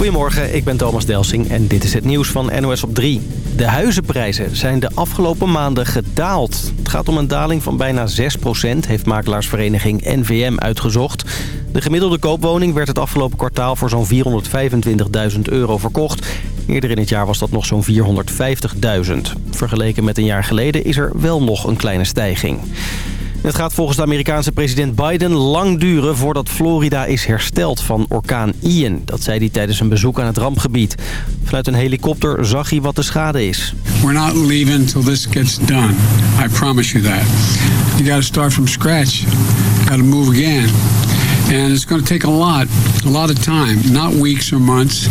Goedemorgen, ik ben Thomas Delsing en dit is het nieuws van NOS op 3. De huizenprijzen zijn de afgelopen maanden gedaald. Het gaat om een daling van bijna 6% heeft makelaarsvereniging NVM uitgezocht. De gemiddelde koopwoning werd het afgelopen kwartaal voor zo'n 425.000 euro verkocht. Eerder in het jaar was dat nog zo'n 450.000. Vergeleken met een jaar geleden is er wel nog een kleine stijging. Het gaat volgens de Amerikaanse president Biden lang duren voordat Florida is hersteld van orkaan Ian. Dat zei hij tijdens een bezoek aan het rampgebied. Vanuit een helikopter zag hij wat de schade is. We're not leaving until this gets done. I promise you that. You got to start from scratch. You got to move again. And it's going to take a lot, a lot of time. Not weeks or months.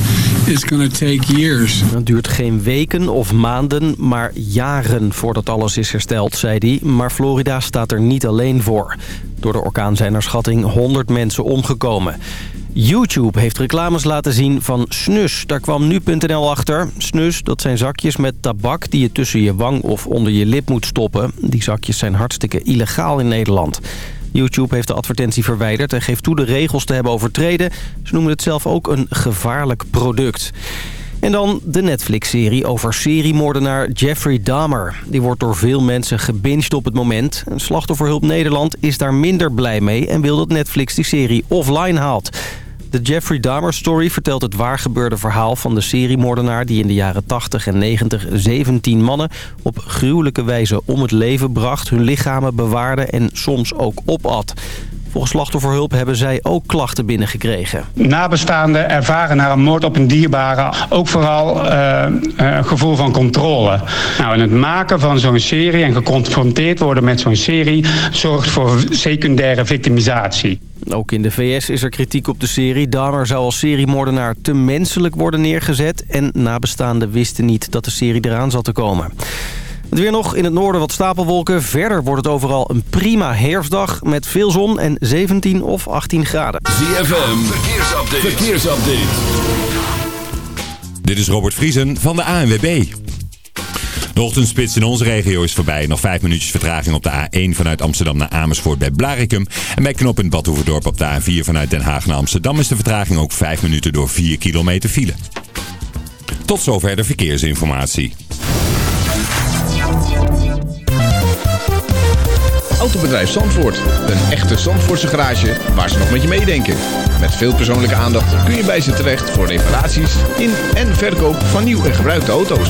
It's going to take years. Het duurt geen weken of maanden, maar jaren voordat alles is hersteld, zei hij. Maar Florida staat er niet alleen voor. Door de orkaan zijn er schatting 100 mensen omgekomen. YouTube heeft reclames laten zien van snus. Daar kwam nu.nl achter. Snus, dat zijn zakjes met tabak die je tussen je wang of onder je lip moet stoppen. Die zakjes zijn hartstikke illegaal in Nederland. YouTube heeft de advertentie verwijderd en geeft toe de regels te hebben overtreden. Ze noemen het zelf ook een gevaarlijk product. En dan de Netflix-serie over seriemoordenaar Jeffrey Dahmer. Die wordt door veel mensen gebinged op het moment. Slachtofferhulp Nederland is daar minder blij mee... en wil dat Netflix die serie offline haalt. De Jeffrey Dahmer story vertelt het waargebeurde verhaal van de seriemoordenaar... die in de jaren 80 en 90 17 mannen op gruwelijke wijze om het leven bracht... hun lichamen bewaarde en soms ook opat. Volgens slachtofferhulp hebben zij ook klachten binnengekregen. Nabestaanden ervaren na een moord op een dierbare ook vooral uh, een gevoel van controle. Nou, en het maken van zo'n serie en geconfronteerd worden met zo'n serie zorgt voor secundaire victimisatie. Ook in de VS is er kritiek op de serie. Dahmer zou als seriemoordenaar te menselijk worden neergezet... en nabestaanden wisten niet dat de serie eraan zat te komen. Het weer nog in het noorden wat stapelwolken. Verder wordt het overal een prima herfstdag met veel zon en 17 of 18 graden. ZFM, verkeersupdate. verkeersupdate. Dit is Robert Vriesen van de ANWB. De ochtendspits in onze regio is voorbij. Nog vijf minuutjes vertraging op de A1 vanuit Amsterdam naar Amersfoort bij Blarikum. En bij knooppunt Badhoevedorp op de A4 vanuit Den Haag naar Amsterdam is de vertraging ook vijf minuten door 4 kilometer file. Tot zover de verkeersinformatie. Autobedrijf Zandvoort. Een echte Zandvoortse garage waar ze nog met je meedenken. Met veel persoonlijke aandacht kun je bij ze terecht voor reparaties in en verkoop van nieuw en gebruikte auto's.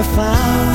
I found.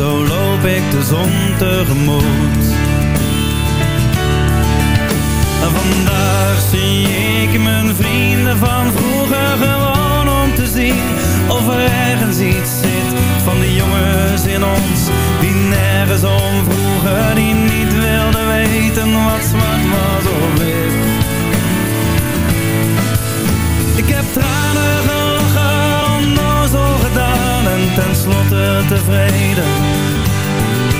Zo loop ik de zon tegemoet.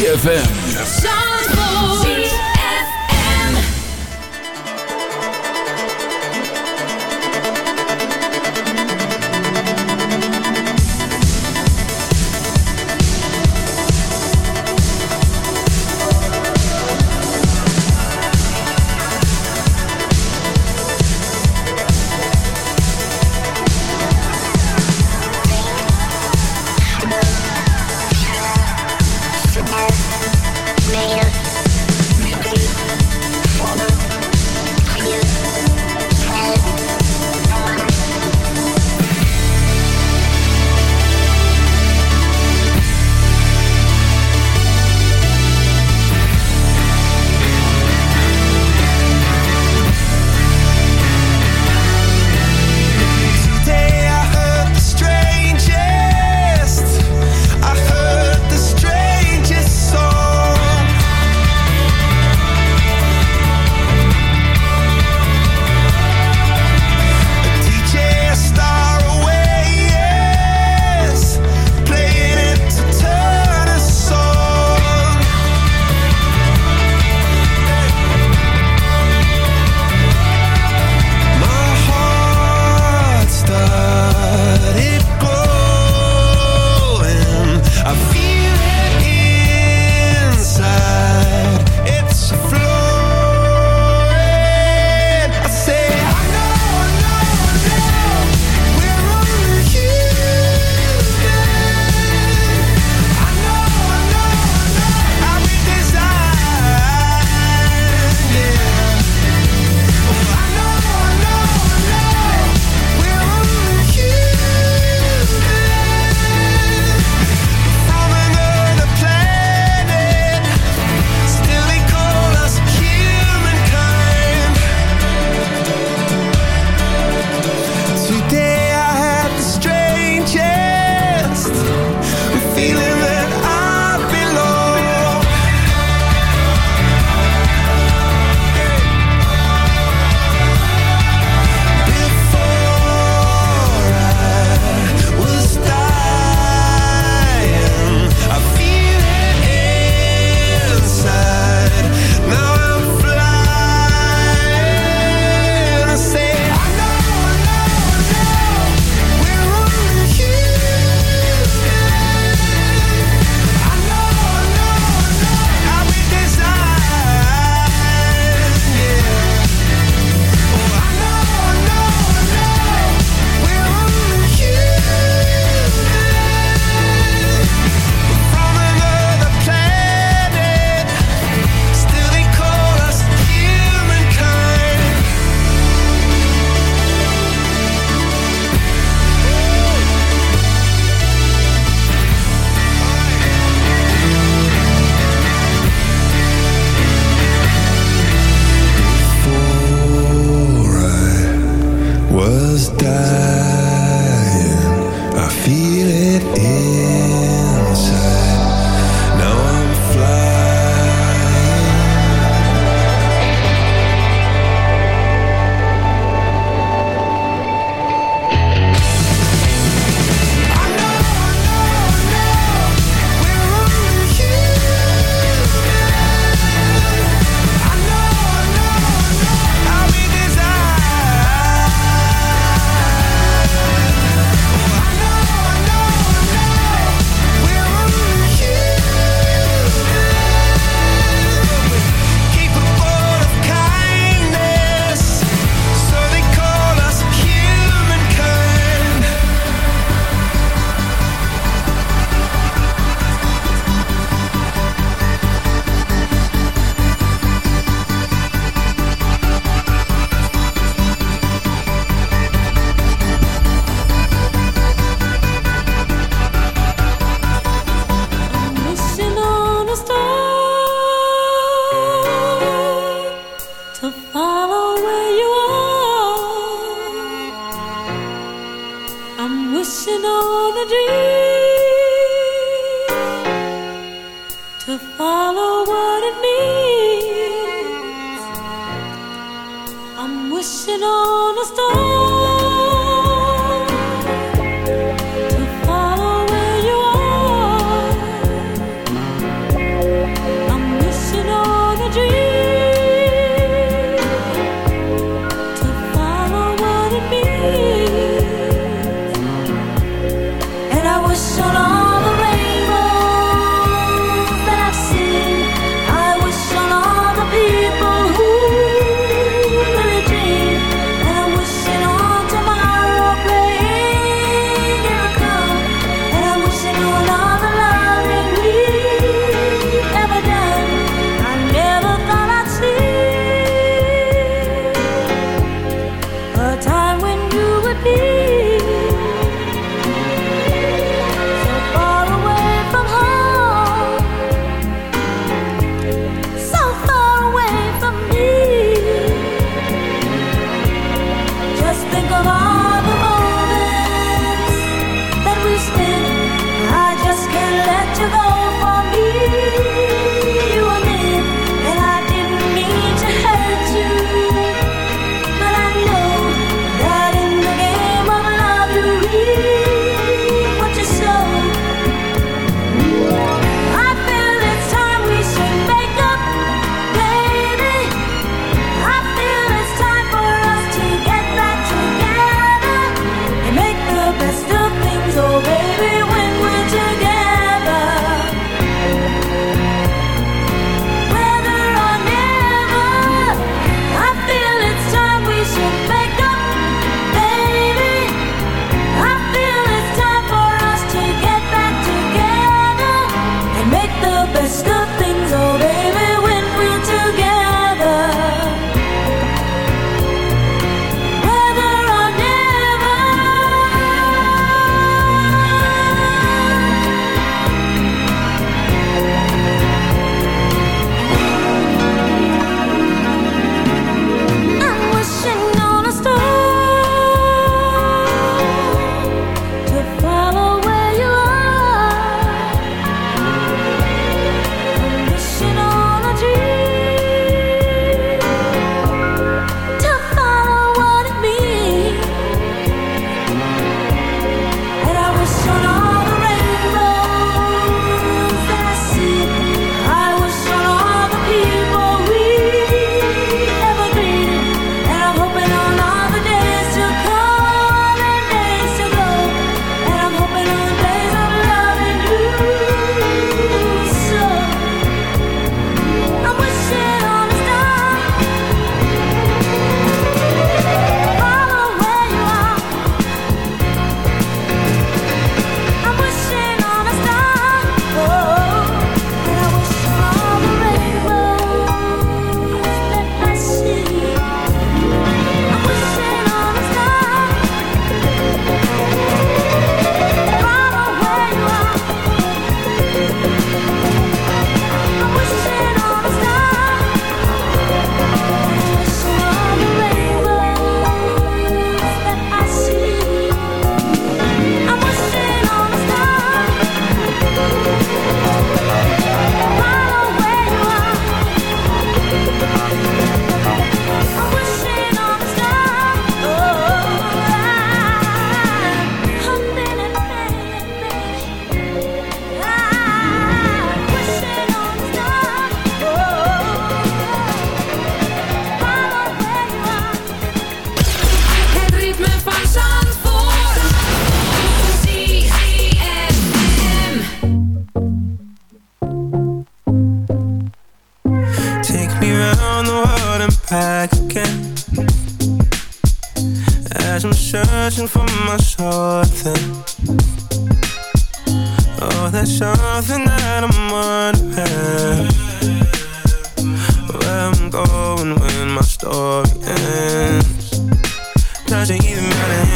ZFM.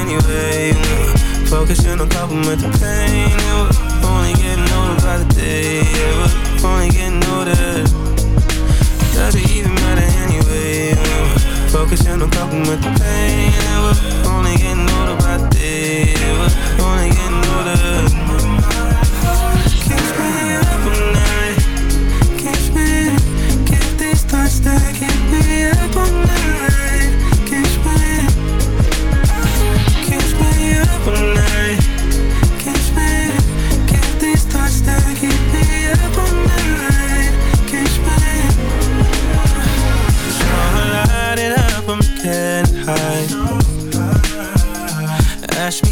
anyway. You know, focusing on coping with the pain. Yeah, we're only getting older by the day. Yeah, we're only getting older. Does it even matter anyway? You know, focusing on coping with the pain. Yeah, we're only getting older by the day. Yeah,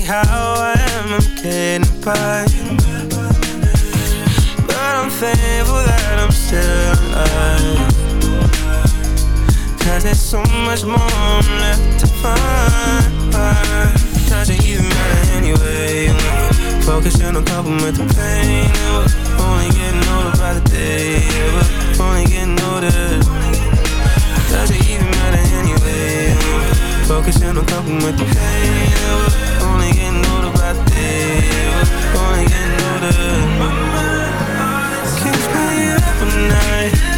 how I am, I'm getting by. But I'm thankful that I'm still alive. Cause there's so much more left to find. Doesn't even matter anyway. Focusing on coping with the pain. We're only getting older by the day. We're only getting older. Doesn't even matter anyway. Focusing on coping with the pain. Only getting older by the day. Only getting older. Keeps me up at night.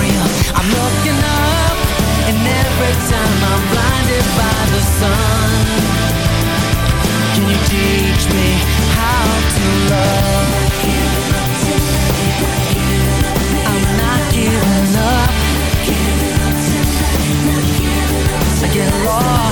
Real. I'm looking up, and every time I'm blinded by the sun. Can you teach me how to love? I'm not giving up. I get lost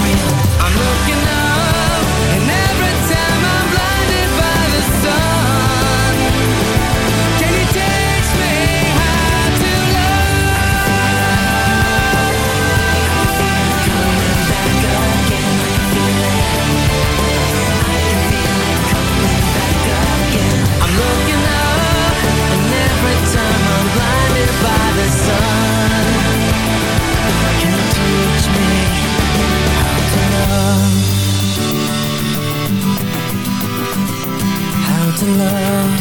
real. I'm looking up. to love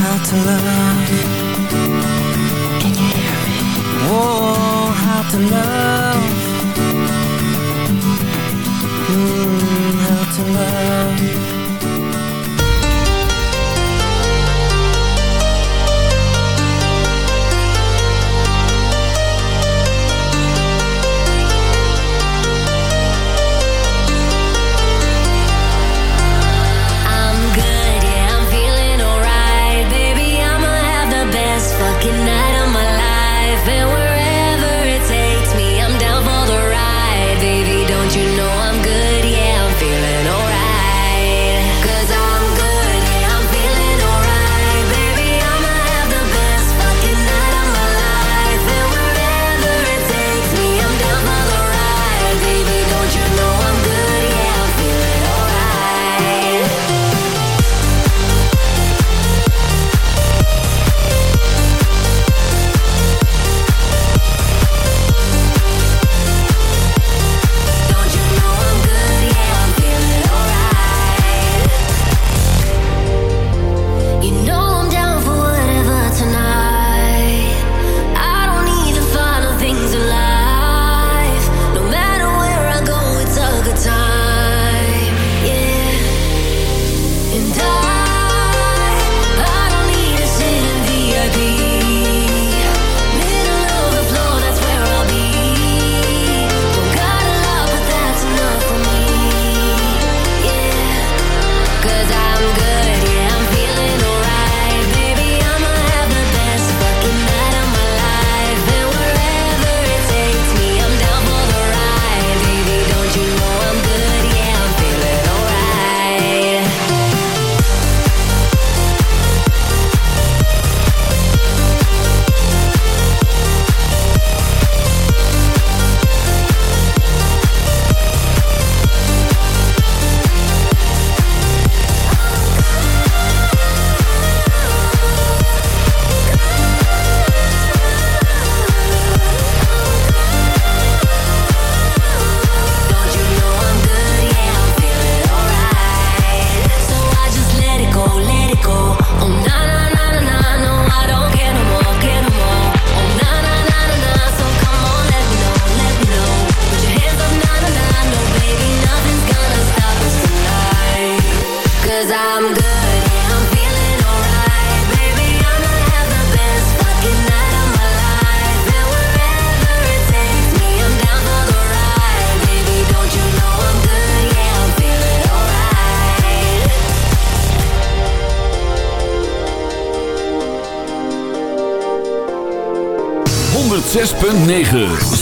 How to love Can you hear me? Oh, how to love 9.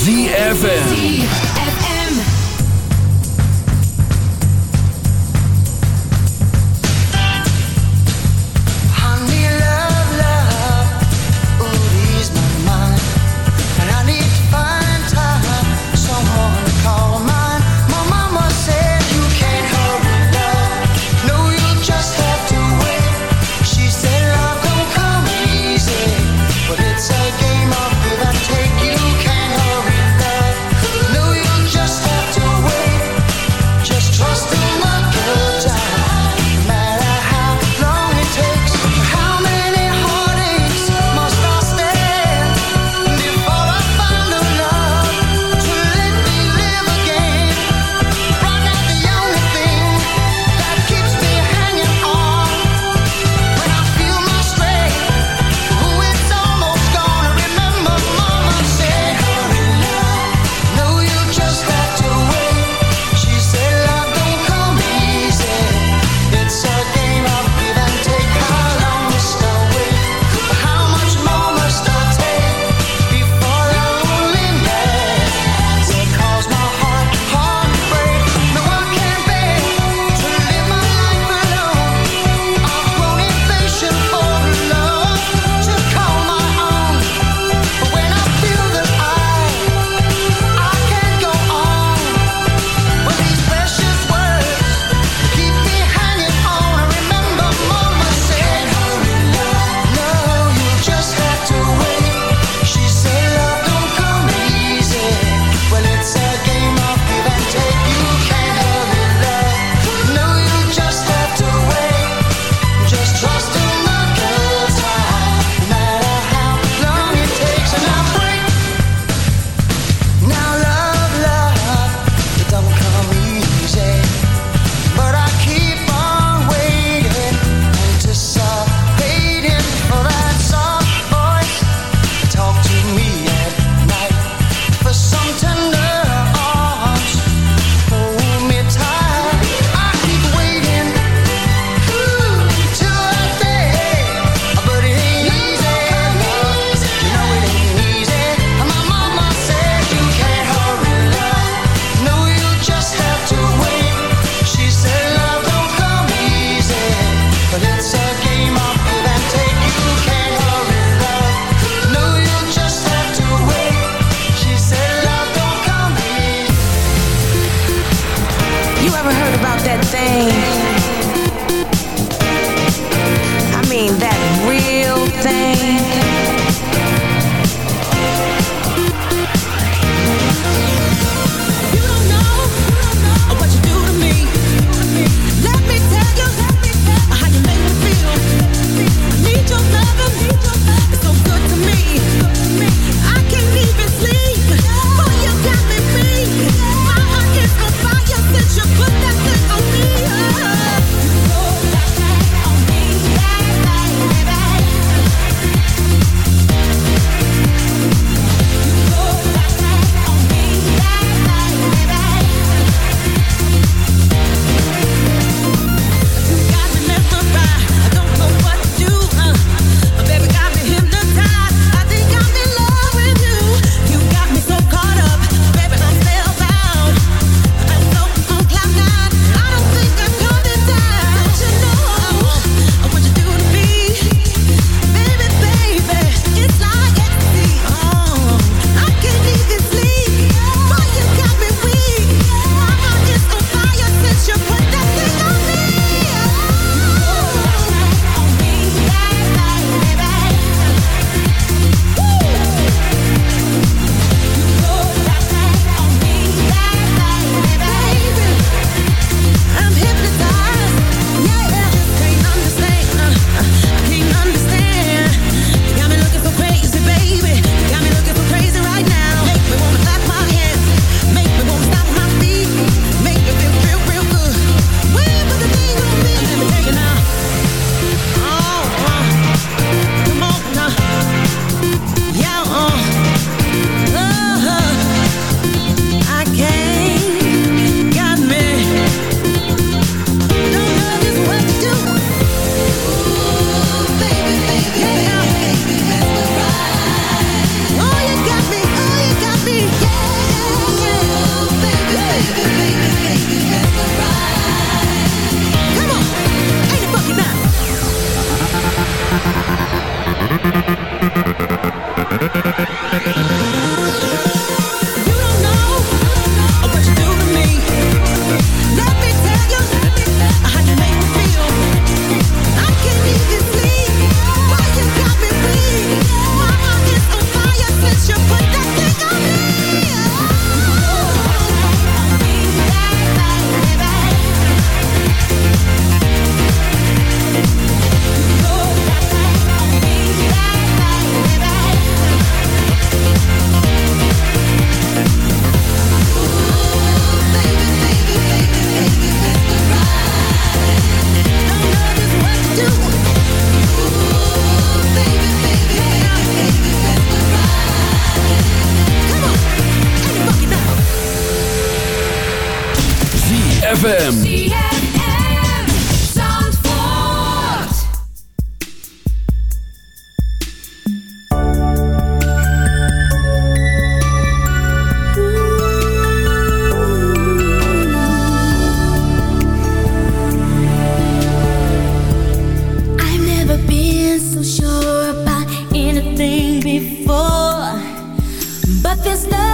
before, but there's no